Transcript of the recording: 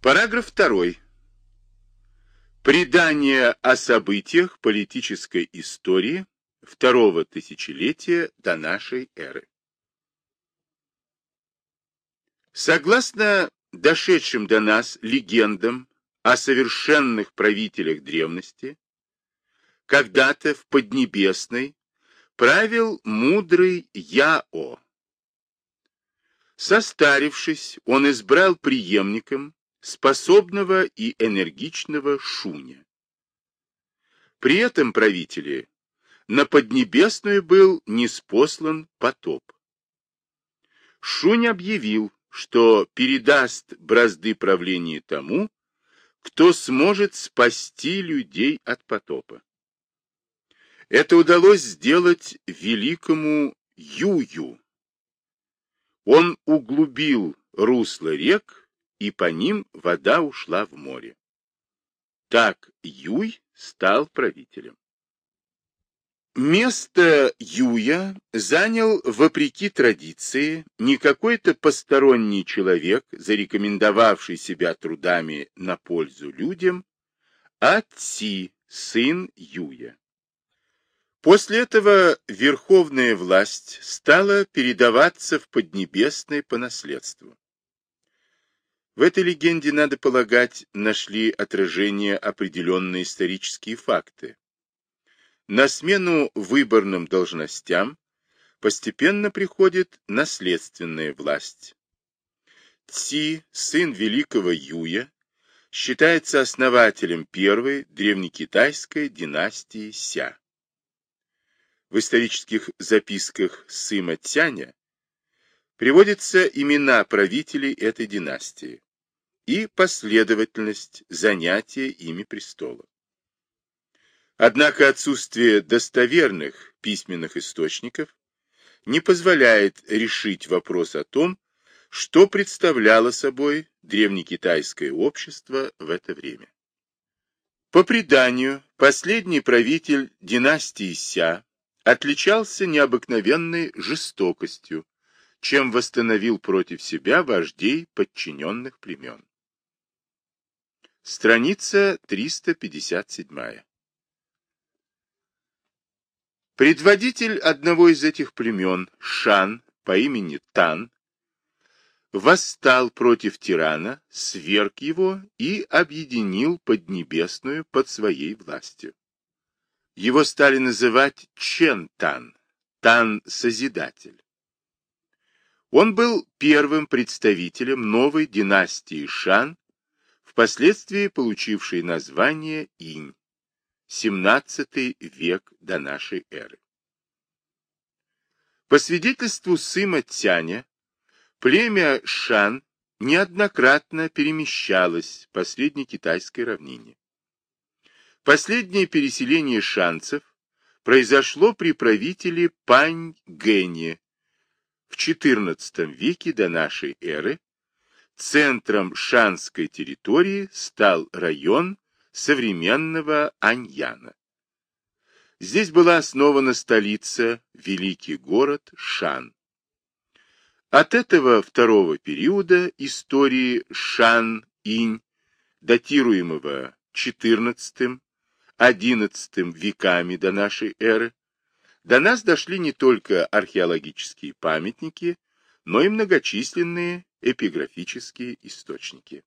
Параграф 2. Предание о событиях политической истории второго тысячелетия до нашей эры. Согласно дошедшим до нас легендам о совершенных правителях древности, когда-то в Поднебесной правил мудрый Яо. Состарившись, он избрал преемником способного и энергичного Шуня. При этом правителе на Поднебесную был неспослан потоп. Шунь объявил, что передаст бразды правления тому, кто сможет спасти людей от потопа. Это удалось сделать великому Юю. Он углубил русло рек и по ним вода ушла в море. Так Юй стал правителем. Место Юя занял, вопреки традиции, не какой-то посторонний человек, зарекомендовавший себя трудами на пользу людям, а Ци, сын Юя. После этого верховная власть стала передаваться в Поднебесной по наследству. В этой легенде, надо полагать, нашли отражение определенные исторические факты. На смену выборным должностям постепенно приходит наследственная власть. Ци, сын великого Юя, считается основателем первой древнекитайской династии Ся. В исторических записках Сыма Тяня приводятся имена правителей этой династии и последовательность занятия ими престола. Однако отсутствие достоверных письменных источников не позволяет решить вопрос о том, что представляло собой древнекитайское общество в это время. По преданию, последний правитель династии Ся отличался необыкновенной жестокостью, чем восстановил против себя вождей подчиненных племен. Страница 357. Предводитель одного из этих племен, Шан, по имени Тан, восстал против тирана, сверг его и объединил Поднебесную под своей властью. Его стали называть Чен Тан, Тан-Созидатель. Он был первым представителем новой династии Шан впоследствии получивший название Инь, 17 век до нашей эры. По свидетельству Сыма Тяня, племя Шан неоднократно перемещалось по среднекитайской равнине. Последнее переселение шанцев произошло при правителе Пань Гэне в XIV веке до нашей эры Центром шанской территории стал район современного Аньяна. Здесь была основана столица, великий город Шан. От этого второго периода истории Шан-Инь, датируемого XIV-XI веками до нашей эры, до нас дошли не только археологические памятники, но и многочисленные эпиграфические источники.